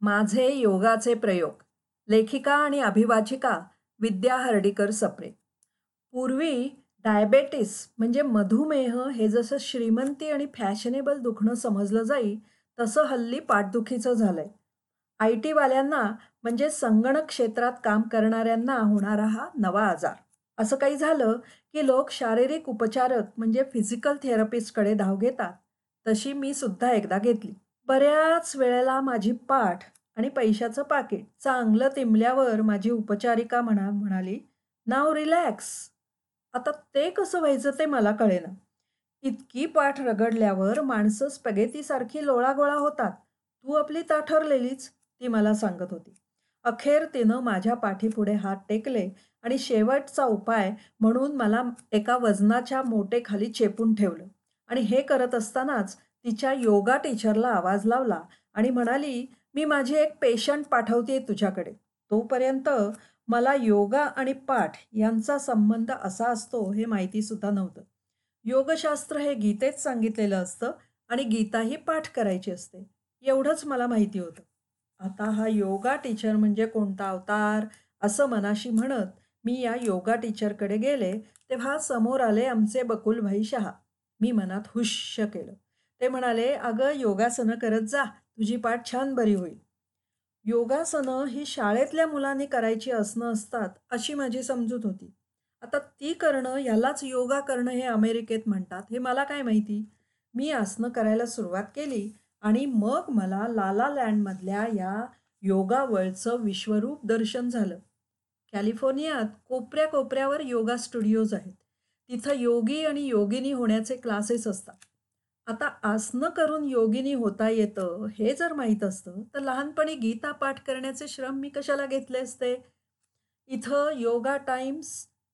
माझे योगाचे प्रयोग लेखिका आणि अभिवाचिका विद्या हर्डीकर सप्रे. पूर्वी डायबेटीस म्हणजे मधुमेह हे जसं श्रीमंती आणि फॅशनेबल दुखणं समजलं जाई तसं हल्ली पाठदुखीचं झालं आहे आय टीवाल्यांना म्हणजे संगणक क्षेत्रात काम करणाऱ्यांना होणारा हा नवा आजार. असं काही झालं की लोक शारीरिक उपचारक म्हणजे फिजिकल थेरपिस्टकडे धाव घेतात तशी मी सुद्धा एकदा घेतली. बऱ्याच वेळेला माझी पाठ आणि पैशाचं पाकिट चांगलं तिमल्यावर माझी उपचारिका म्हणा म्हणाली नाव रिलॅक्स आता ते कसं व्हायचं ते मला कळेना. इतकी पाठ रगडल्यावर माणसं स्पगेतीसारखी लोळागोळा होतात. तू आपली ताठरलेलीच ती मला सांगत होती. अखेर तिनं माझ्या पाठीपुढे हात टेकले आणि शेवटचा उपाय म्हणून मला एका वजनाच्या मोटेखाली चेपून ठेवलं. आणि हे करत असतानाच तिच्या योगा टीचरला आवाज लावला आणि म्हणाली मी माझी एक पेशंट पाठवते तुझ्याकडे. तोपर्यंत मला योगा आणि पाठ यांचा संबंध असा असतो हे माहितीसुद्धा नव्हतं. योगशास्त्र हे गीतेत सांगितलेलं असतं आणि गीताही पाठ करायची असते. एवढंच मला माहिती होतं. आता हा योगा टीचर म्हणजे कोणता अवतार? असं मनाशी म्हणत मी या योगा टीचरकडे गेले तेव्हा समोर आले आमचे बकुलभाई शहा. मी मनात हुश्य केलं. ते म्हणाले अगं योगासनं करत जा. तुझी पाठ छान बरी होईल. योगासनं ही शाळेतल्या मुलांनी करायची असणं असतात अशी माझी समजूत होती. आता ती करणं ह्यालाच योगा करणं हे अमेरिकेत म्हणतात हे मला काय माहिती? मी आसनं करायला सुरुवात केली आणि मग मला लाला लँडमधल्या या योगा वर्ल्डचं विश्वरूप दर्शन झालं. कॅलिफोर्नियात कोपऱ्या कोपऱ्यावर योगा स्टुडिओज आहेत. तिथं योगी आणि योगिनी होण्याचे क्लासेस असतात. आता आसनं करून योगिनी होता येतं हे जर माहीत असतं तर लहानपणी गीता पाठ करण्याचे श्रम मी कशाला घेतले असते? इथं योगा टाइम्स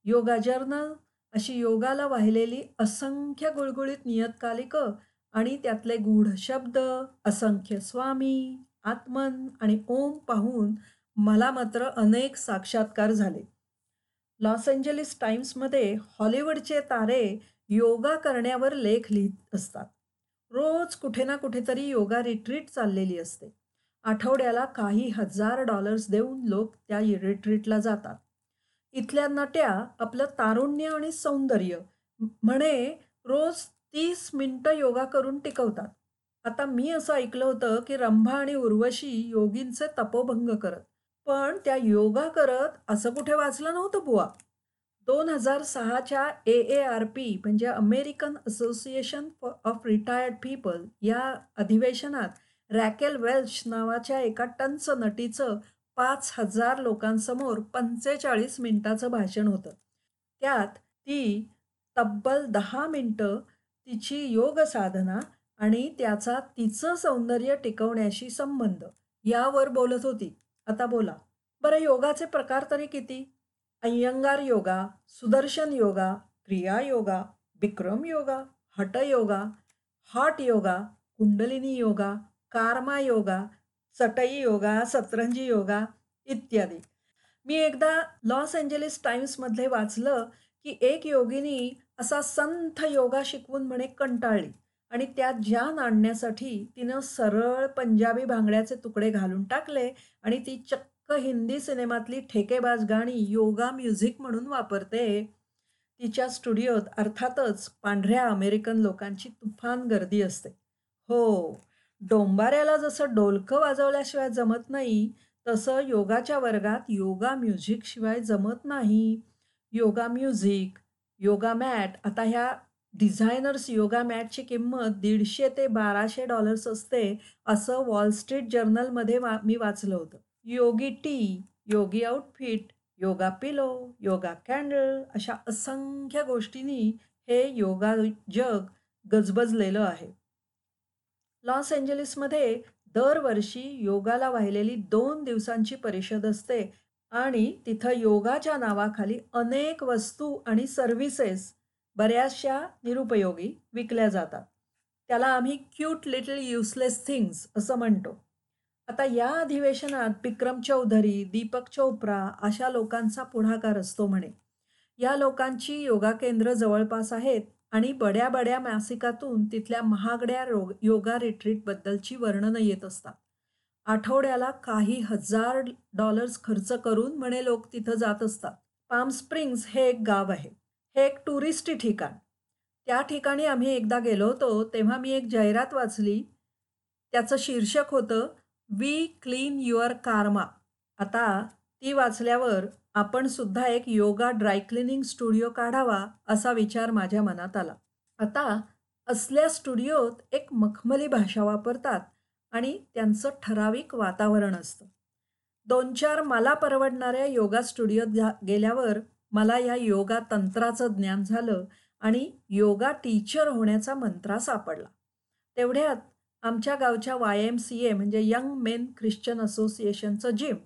योगा जर्नल अशी योगाला वाहिलेली असंख्य गुळगुळीत नियतकालिकं आणि त्यातले गूढ शब्द असंख्य स्वामी आत्मन आणि ओम पाहून मला मात्र अनेक साक्षात्कार झाले. लॉस एंजलिस टाइम्समध्ये हॉलिवूडचे तारे योगा करण्यावर लेख लिहित असतात. रोज कुठे ना कुठेतरी योगा रिट्रीट चाललेली असते. आठवड्याला काही हजार डॉलर्स देऊन लोक त्या रिट्रीटला जातात. इथल्या नट्या आपलं तारुण्य आणि सौंदर्य म्हणे रोज तीस मिनटं योगा करून टिकवतात. आता मी असं ऐकलं होतं की रंभा आणि उर्वशी योगींचे तपोभंग करत पण त्या योगा करत असं कुठे वाचलं नव्हतं बुवा? दोन हजार सहाच्या ए ए आर पी म्हणजे American Association of Retired People या अधिवेशनात रॅकेल वेल्श नावाच्या एका टंच नटीचं पाच हजार लोकांसमोर पंचेचाळीस मिनिटाचं भाषण होतं. त्यात ती तब्बल दहा मिनटं तिची योग साधना आणि त्याचा तिचं सौंदर्य टिकवण्याशी संबंध यावर बोलत होती. आता बोला बरं योगाचे प्रकार तरी किती? Iyengar yoga Sudarshan yoga kriya yoga Vikram yoga hot yoga hot yoga Kundalini yoga karma yoga चटई योगा सतरंजी योगा इत्यादी. मी एकदा लॉस एंजलिस टाइम्समधले वाचलं की एक योगिनी असा संथ योगा शिकवून म्हणे कंटाळली. आणि त्यात जान आणण्यासाठी तिनं सरळ पंजाबी भांगड्याचे तुकडे घालून टाकले आणि ती चक्क हिंदी सिनेमातली ठेकेबाज गाणी योगा म्युझिक म्हणून वापरते. तिच्या स्टुडिओत अर्थातच पांढऱ्या अमेरिकन लोकांची तुफान गर्दी असते. हो डोंबाऱ्याला जसं डोलकं वाजवल्याशिवाय जमत नाही तसं योगाच्या वर्गात योगा म्युझिकशिवाय जमत नाही. योगा म्युझिक योगा मॅट आता ह्या डिझायनर्स योगा मॅटची किंमत दीडशे ते बाराशे डॉलर्स असते असं वॉल स्ट्रीट जर्नलमध्ये वा मी वाचलं होतं. Yogi tea yogi outfit yoga pillow yoga candle अशा असंख्य गोष्टींनी हे योगा जग गजबजलेलं आहे. लॉस एंजलिसमध्ये दरवर्षी योगाला वाहिलेली दोन दिवसांची परिषद असते आणि तिथं योगाच्या नावाखाली अनेक वस्तू आणि सर्व्हिसेस बऱ्याचशा निरुपयोगी विकल्या जातात. त्याला आम्ही क्यूट लिटल युसलेस थिंग्स असं म्हणतो. आता या अधिवेशनात विक्रम चौधरी दीपक चोप्रा अशा लोकांचा पुढाकार असतो म्हणे. या लोकांची योगा केंद्र जवळपास आहेत आणि बड्या बड्या मासिकातून तिथल्या महागड्या रोग योगा रिट्रीटबद्दलची वर्णनं येत असतात. आठवड्याला काही हजार डॉलर्स खर्च करून म्हणे लोक तिथं जात असतात. पाम स्प्रिंग्स हे एक गाव आहे. हे एक टुरिस्टी ठिकाण. त्या ठिकाणी आम्ही एकदा गेलो होतो तेव्हा मी एक जाहिरात वाचली. त्याचं शीर्षक होतं वी क्लीन युअर कार्मा आता ती वाचल्यावर आपण सुद्धा एक योगा ड्रायक्लिनिंग स्टुडिओ काढावा असा विचार माझ्या मनात आला. आता असल्या स्टुडिओत एक मखमली भाषा वापरतात आणि त्यांचं ठराविक वातावरण असतं. दोन चार मला परवडणाऱ्या योगा स्टुडिओत गेल्यावर मला या योगा तंत्राचं ज्ञान झालं आणि योगा टीचर होण्याचा मंत्रा सापडला. तेवढ्यात आमच्या गावच्या वाय एम सी ए म्हणजे यंग मेन ख्रिश्चन असोसिएशनचं जिम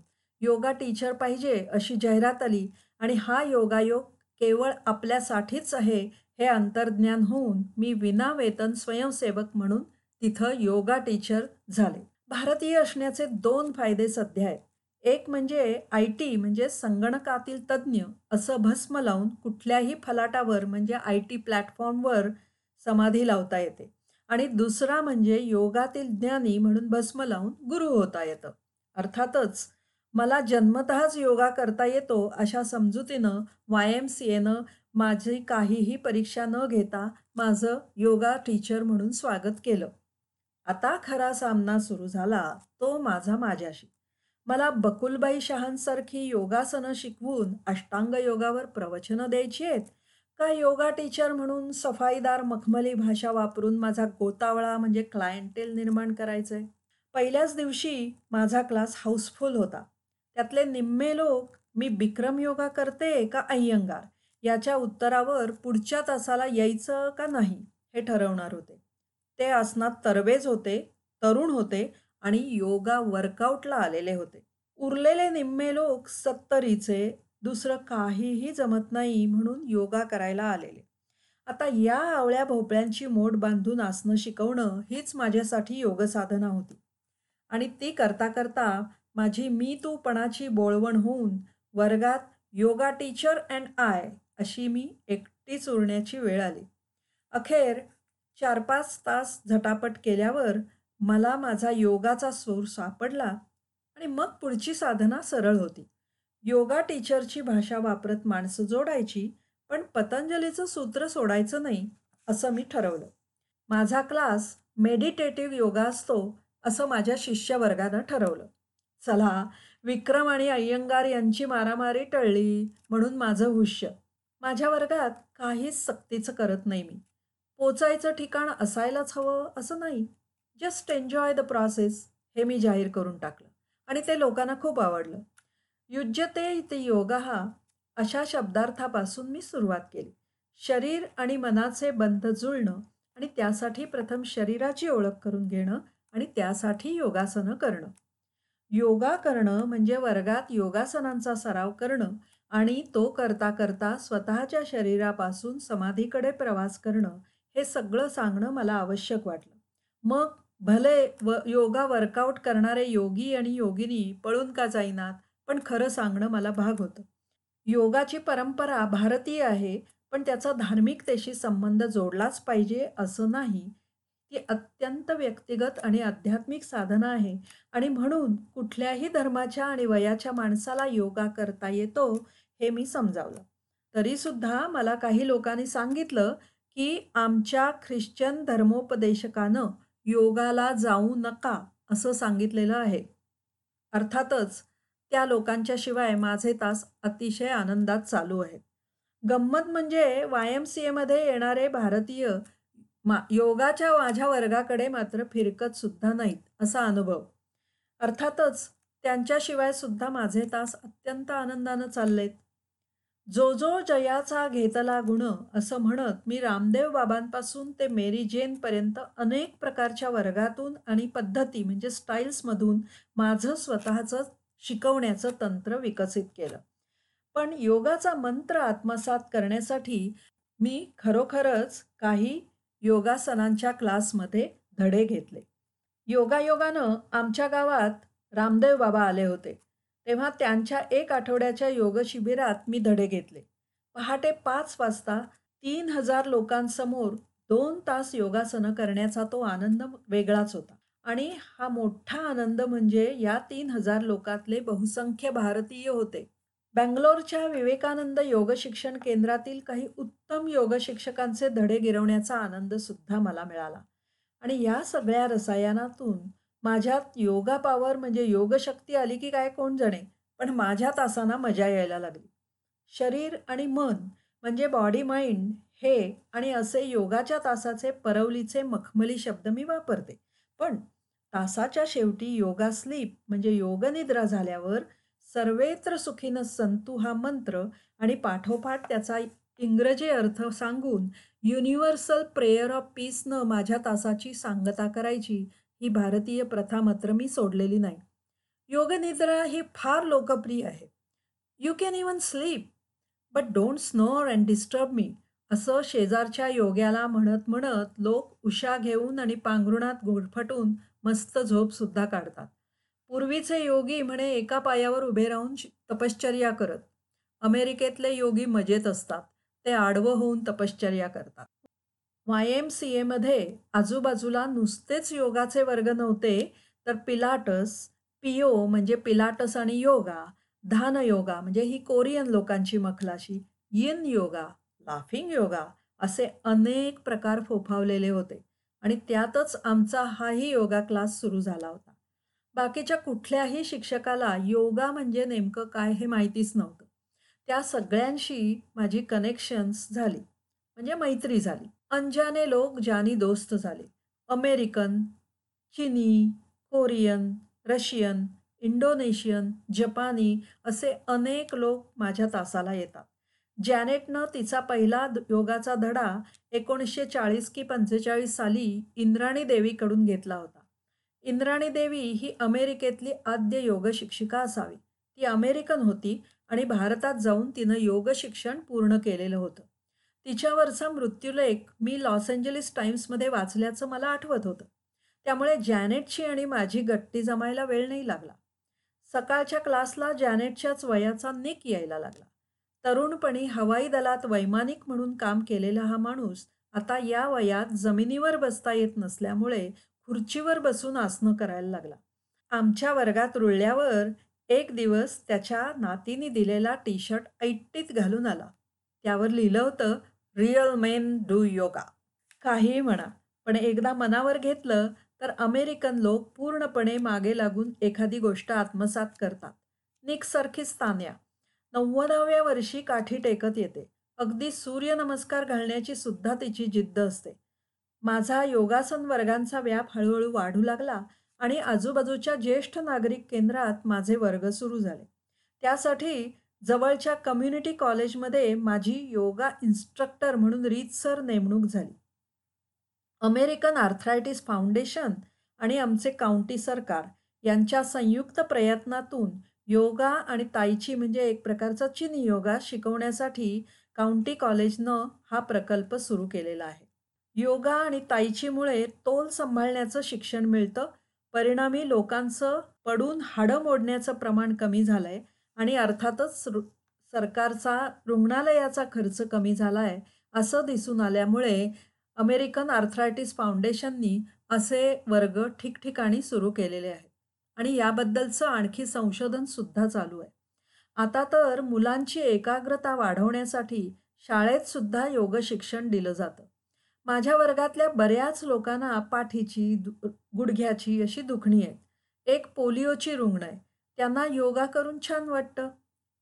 योगा टीचर पाहिजे अशी जाहिरात आली आणि हा योगायोग केवळ आपल्यासाठीच आहे हे अंतर्ज्ञान होऊन मी विनावेतन स्वयंसेवक म्हणून तिथं योगा टीचर झाले. भारतीय असण्याचे दोन फायदे सध्या आहेत. एक म्हणजे आय टी म्हणजे संगणकातील तज्ज्ञ असं भस्म लावून कुठल्याही फलाटावर म्हणजे आय टी प्लॅटफॉर्मवर समाधी लावता येते. आणि दुसरा म्हणजे योगातील ज्ञानी म्हणून भस्म लावून गुरु होता येतं. अर्थातच मला जन्मतःच योगा करता येतो अशा समजुतीनं वाय एम सी एनं माझी काहीही परीक्षा न घेता माझं योगा टीचर म्हणून स्वागत केलं. आता खरा सामना सुरू झाला तो माझा माझ्याशी. मला बकुलबाई शहांसारखी योगासनं शिकवून अष्टांग योगावर प्रवचनं द्यायची आहेत? का योगा टीचर म्हणून सफाईदार मखमली भाषा वापरून माझा गोतावळा म्हणजे क्लायंटेल निर्माण करायचं आहे पहिल्याच दिवशी माझा क्लास हाऊसफुल होता. त्यातले निम्मे लोक मी बिक्रम योगा करते का अय्यंगार? याच्या उत्तरावर पुढच्या तासाला यायचं का नाही? हे ठरवणार होते. ते आसनात तरवेज होते तरुण होते आणि योगा वर्कआउटला आलेले होते. उरलेले निम्मे लोक सत्तरीचे दुसरं काहीही जमत नाही म्हणून योगा करायला आलेले. आता या आवळ्या भोपळ्यांची मोड बांधून आसनं शिकवणं हीच माझ्यासाठी योगसाधना होती. आणि ती करता करता माझी मी तूपणाची बोळवण होऊन वर्गात योगा टीचर अँड आय अशी मी एकटीच उरण्याची वेळ आली. अखेर चार पाच तास झटापट केल्यावर मला माझा योगाचा सूर सापडला आणि मग पुढची साधना सरळ होती. योगा टीचरची भाषा वापरत माणसं जोडायची पण पतंजलीचं सूत्र सोडायचं नाही असं मी ठरवलं. माझा क्लास मेडिटेटिव्ह योगा असतो असं माझ्या शिष्यवर्गानं ठरवलं. चला विक्रम आणि अय्यंगार यांची मारामारी टळली म्हणून माझं हुश्य. माझ्या वर्गात काहीच सक्तीचं करत नाही मी. पोचायचं ठिकाण असायलाच हवं असं नाही. जस्ट एन्जॉय द प्रोसेस हे मी जाहीर करून टाकलं. आणि ते लोकांना खूप आवडलं. युज्यते इथे योगा हा अशा शब्दार्थापासून मी सुरुवात केली. शरीर आणि मनाचे बंध जुळणं आणि त्यासाठी प्रथम शरीराची ओळख करून घेणं आणि त्यासाठी योगासनं करणं. योगा करणं म्हणजे वर्गात योगासनांचा सराव करणं आणि तो करता करता स्वतःच्या शरीरापासून समाधीकडे प्रवास करणं हे सगळं सांगणं मला आवश्यक वाटलं. मग भले व योगा वर्कआउट करणारे योगी आणि योगिनी पळून का जाईनात पण खरं सांगणं मला भाग होतं. योगाची परंपरा भारतीय आहे पण त्याचा धार्मिकतेशी संबंध जोडलाच पाहिजे असं नाही. ती अत्यंत व्यक्तिगत आणि आध्यात्मिक साधना आहे आणि म्हणून कुठल्याही धर्माच्या आणि वयाच्या माणसाला योगा करता येतो हे मी समजावलं. तरीसुद्धा मला काही लोकांनी सांगितलं की आमच्या ख्रिश्चन धर्मोपदेशकानं योगाला जाऊ नका असं सांगितलेलं आहे. अर्थातच त्या लोकांच्या शिवाय माझे तास अतिशय आनंदात चालू आहेत. गंमत म्हणजे वाय एम सी एमध्ये येणारे भारतीय मा योगाच्या माझ्या वर्गाकडे मात्र फिरकत सुद्धा नाहीत असा अनुभव. अर्थातच त्यांच्याशिवाय सुद्धा माझे तास अत्यंत आनंदानं चाललेत. जो जो जयाचा घेतला गुण असं म्हणत मी रामदेव बाबांपासून ते मेरी जेनपर्यंत अनेक प्रकारच्या वर्गातून आणि पद्धती म्हणजे स्टाईल्समधून माझं स्वतःचं शिकवण्याचं तंत्र विकसित केलं. पण योगाचा मंत्र आत्मसात करण्यासाठी मी खरोखरच काही योगासनांच्या क्लासमध्ये धडे घेतले. योगायोगानं आमच्या गावात रामदेव बाबा आले होते. तेव्हा त्यांच्या एक आठवड्याच्या योग शिबिरात मी धडे घेतले. पहाटे पाच वाजता तीन हजार लोकांसमोर दोन तास योगासनं करण्याचा तो आनंद वेगळाच होता. आणि हा मोठा आनंद म्हणजे या तीन हजार लोकातले बहुसंख्य भारतीय होते. बँगलोरच्या विवेकानंद योग शिक्षण केंद्रातील काही उत्तम योग शिक्षकांचे धडे गिरवण्याचा आनंद सुद्धा मला मिळाला. आणि या सगळ्या रसायनातून माझ्यात योगा पावर म्हणजे योगशक्ती आली की काय कोण जणे? पण माझ्या तासांना मजा यायला लागली. शरीर आणि मन म्हणजे बॉडी माइंड हे आणि असे योगाच्या तासाचे परवलीचे मखमली शब्द मी वापरते. पण तासाच्या शेवटी योगा स्लीप म्हणजे योगनिद्रा झाल्यावर सर्वेत्र सुखीन संतू हा मंत्र आणि पाठोपाठ त्याचा इंग्रजी अर्थ सांगून युनिव्हर्सल प्रेयर ऑफ पीसनं माझ्या तासाची सांगता करायची ही भारतीय प्रथा मात्र मी सोडलेली नाही. योगनिद्रा ही फार लोकप्रिय आहे. You can even sleep but don't snore and disturb me असं शेजारच्या योग्याला म्हणत म्हणत लोक उशा घेऊन आणि पांघरुणात गोडफटून मस्त झोपसुद्धा काढतात. पूर्वीचे योगी म्हणे एका पायावर उभे राहून तपश्चर्या करत. अमेरिकेतले योगी मजेत असतात. ते आडवं होऊन तपश्चर्या करतात. वाय एम सी एमध्ये आजूबाजूला नुसतेच योगाचे वर्ग नव्हते तर पिलाटस पिओ म्हणजे पिलाटस आणि योगा धान योगा म्हणजे ही कोरियन लोकांची मखलाशी यिन योगा लाफिंग योगा असे अनेक प्रकार फोफावलेले होते. आणि त्यातच आमचा हाही योगा क्लास सुरू झाला होता. बाकीच्या कुठल्याही शिक्षकाला योगा म्हणजे नेमकं काय हे माहितीच नव्हतं. त्या सगळ्यांशी माझी कनेक्शन्स झाली. म्हणजे मैत्री झाली. अंजाने लोक ज्यानी दोस्त झाले. अमेरिकन चिनी कोरियन रशियन इंडोनेशियन जपानी असे अनेक लोक माझ्या तासाला येतात. जॅनेटनं तिचा पहिला योगाचा धडा एकोणीसशे चाळीस की पंचेचाळीस साली इंद्राणी देवीकडून घेतला होता. इंद्राणी देवी ही अमेरिकेतली आद्य योग शिक्षिका असावी. ती अमेरिकन होती आणि भारतात जाऊन तिनं योग शिक्षण पूर्ण केलेलं होतं. तिच्यावरचा मृत्यूलेख मी लॉस एंजलिस टाइम्समध्ये वाचल्याचं मला आठवत होतं. त्यामुळे जॅनेटची आणि माझी गट्टी जमायला वेळ नाही लागला. सकाळच्या क्लासला जॅनेटच्याच वयाचा निक यायला लागला. तरुणपणी हवाई दलात वैमानिक म्हणून काम केलेला हा माणूस आता या वयात जमिनीवर बसता येत नसल्यामुळे खुर्चीवर बसून आसनं करायला लागला. आमच्या वर्गात रुळल्यावर एक दिवस त्याच्या नातीने दिलेला टी शर्ट ऐट्टीत घालून आला. त्यावर लिहिलं होतं रिअल मेन डू योगा. काही म्हणा पण एकदा मनावर घेतलं तर अमेरिकन लोक पूर्णपणे मागे लागून एखादी गोष्ट आत्मसात करतात. निकसारखीच तान्या नव्वदाव्या वर्षी काठी टेकत येते. अगदी सूर्यनमस्कार घालण्याची सुद्धा तिची जिद्द असते. माझा योगासन वर्गांचा व्याप हळूहळू वाढू लागला आणि आजूबाजूच्या ज्येष्ठ नागरिक केंद्रात माझे वर्ग सुरू झाले. त्यासाठी जवळच्या कम्युनिटी कॉलेजमध्ये माझी योगा इन्स्ट्रक्टर म्हणून रीतसर नेमणूक झाली. अमेरिकन आर्थरायटिस फाउंडेशन आणि आमचे काउंटी सरकार यांच्या संयुक्त प्रयत्नातून योगा आणि ताईची म्हणजे एक प्रकारचा चिन योगा शिकवण्यासाठी काउंटी कॉलेजनं हा प्रकल्प सुरू केलेला आहे. योगा आणि ताईचीमुळे तोल सांभाळण्याचं शिक्षण मिळतं परिणामी लोकांचं पडून हाडं मोडण्याचं प्रमाण कमी झालं आहे आणि अर्थातच सरकारचा रुग्णालयाचा खर्च कमी झाला आहे असं दिसून आल्यामुळे अमेरिकन आर्थरायटिस फाउंडेशननी असे वर्ग ठिकठिकाणी सुरू केलेले आहेत. आणि याबद्दलचं आणखी संशोधनसुद्धा चालू आहे. आता तर मुलांची एकाग्रता वाढवण्यासाठी शाळेत सुद्धा योग शिक्षण दिलं जातं. माझ्या वर्गातल्या बऱ्याच लोकांना पाठीची गुडघ्याची अशी दुखणी आहे एक पोलिओची रुग्ण आहे. त्यांना योगा करून छान वाटतं.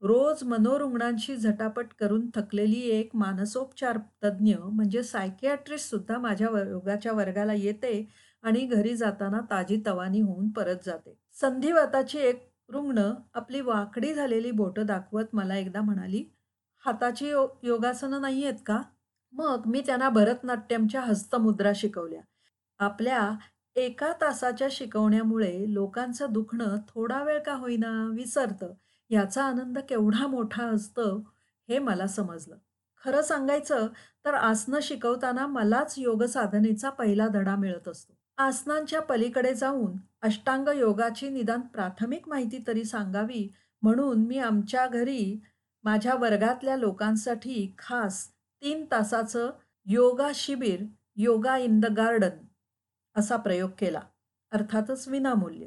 रोज मनोरुग्णांशी झटापट करून थकलेली एक मानसोपचार तज्ज्ञ म्हणजे सायकियाट्रिस्ट सुद्धा माझ्या योगाच्या वर्गाला येते आणि घरी जाताना ताजी तवानी होऊन परत जाते. संधिवाताची एक रुग्ण आपली वाकडी झालेली बोटं दाखवत मला एकदा म्हणाली हाताची यो योगासनं नाही आहेत का? मग मी त्यांना भरतनाट्यमच्या हस्तमुद्रा शिकवल्या. आपल्या एका तासाच्या शिकवण्यामुळे लोकांचं दुखणं थोडा वेळ का होईना विसरतं याचा आनंद केवढा मोठा असतो हे मला समजलं. खरं सांगायचं तर आसनं शिकवताना मलाच योग साधनेचा पहिला धडा मिळत असतो. आसनांच्या पलीकडे जाऊन अष्टांग योगाची निदान प्राथमिक माहिती तरी सांगावी म्हणून मी आमच्या घरी माझ्या वर्गातल्या लोकांसाठी खास तीन तासाचं योगा शिबिर योगा इन द गार्डन असा प्रयोग केला अर्थातच विनामूल्य.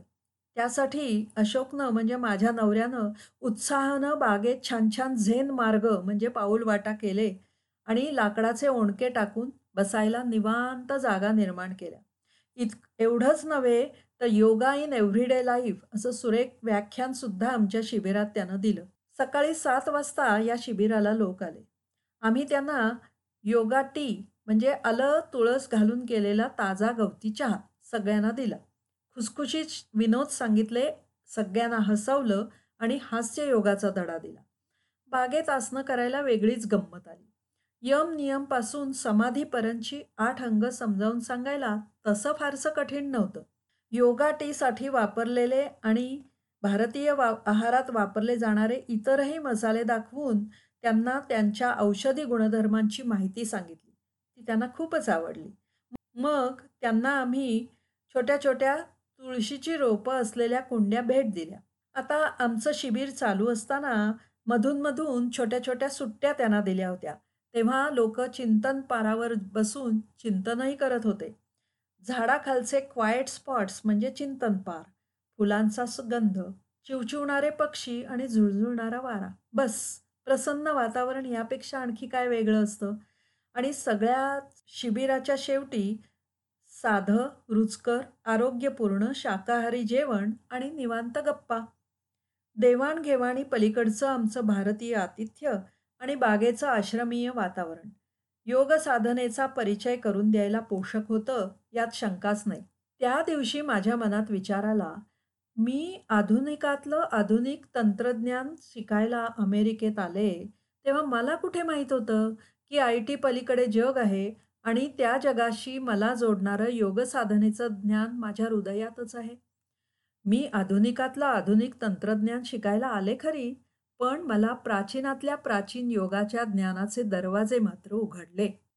त्यासाठी अशोकनं म्हणजे माझ्या नवऱ्यानं उत्साहानं बागेत छान-छान झेन मार्ग म्हणजे पाऊलवाटा केले आणि लाकडाचे ओणके टाकून बसायला निवांत जागा निर्माण केल्या. इत एवढंच नव्हे तर योगा इन एव्हरीडे लाईफ असं सुरेख व्याख्यान सुद्धा आमच्या शिबिरात त्यानं दिलं. सकाळी सात वाजता या शिबिराला लोक आले. आम्ही त्यांना योगा टी म्हणजे आलं तुळस घालून केलेला ताजा गवती चहा सगळ्यांना दिला. खुसखुशीत विनोद सांगितले, सगळ्यांना हसवलं आणि हास्य योगाचा धडा दिला. बागेत आसनं करायला वेगळीच गंमत आली. यम नियमपासून समाधीपर्यंतची आठ अंग समजावून सांगायला तसं फारसं कठीण नव्हतं. योगा टीसाठी वापरलेले आणि भारतीय वा आहारात वापरले जाणारे इतरही मसाले दाखवून त्यांना त्यांच्या औषधी गुणधर्मांची माहिती सांगितली. त्यांना खूपच आवडली. मग त्यांना आम्ही छोट्या-छोट्या तुळशीची रोपं असलेल्या कुंड्या भेट दिल्या. आता आमचं शिबिर चालू असताना मधून-मधून छोट्या-छोट्या सुट्ट्या त्यांना दिल्या होत्या. तेव्हा लोक चिंतन पारावर बसून चिंतनही करत होते. झाडाखालचे क्वाईट स्पॉट्स म्हणजे चिंतन पार, फुलांचा सुगंध, चिवचिवणारे पक्षी आणि झुळझुळणारा वारा. बस प्रसन्न वातावरण यापेक्षा आणखी काय वेगळं असतं? आणि सगळ्या शिबिराच्या शेवटी साधं, रुचकर, आरोग्यपूर्ण शाकाहारी जेवण आणि निवांत गप्पा. देवाणघेवाणी पलीकडचं आमचं भारतीय आतिथ्य आणि बागेचं आश्रमीय वातावरण योग साधनेचा परिचय करून द्यायला पोषक होतं यात शंकाच नाही. त्या दिवशी माझ्या मनात विचार आला, मी आधुनिकातलं आधुनिक तंत्रज्ञान शिकायला अमेरिकेत आले, तेव्हा मला कुठे माहीत होतं की आय-टी पलीकडे जग आहे आणि त्या जगाशी मला जोडणारं योगसाधनेचं ज्ञान माझ्या हृदयातच आहे. मी आधुनिकातलं आधुनिक तंत्रज्ञान शिकायला आले खरी, पण मला प्राचीनातल्या प्राचीन योगाच्या ज्ञानाचे दरवाजे मात्र उघडले.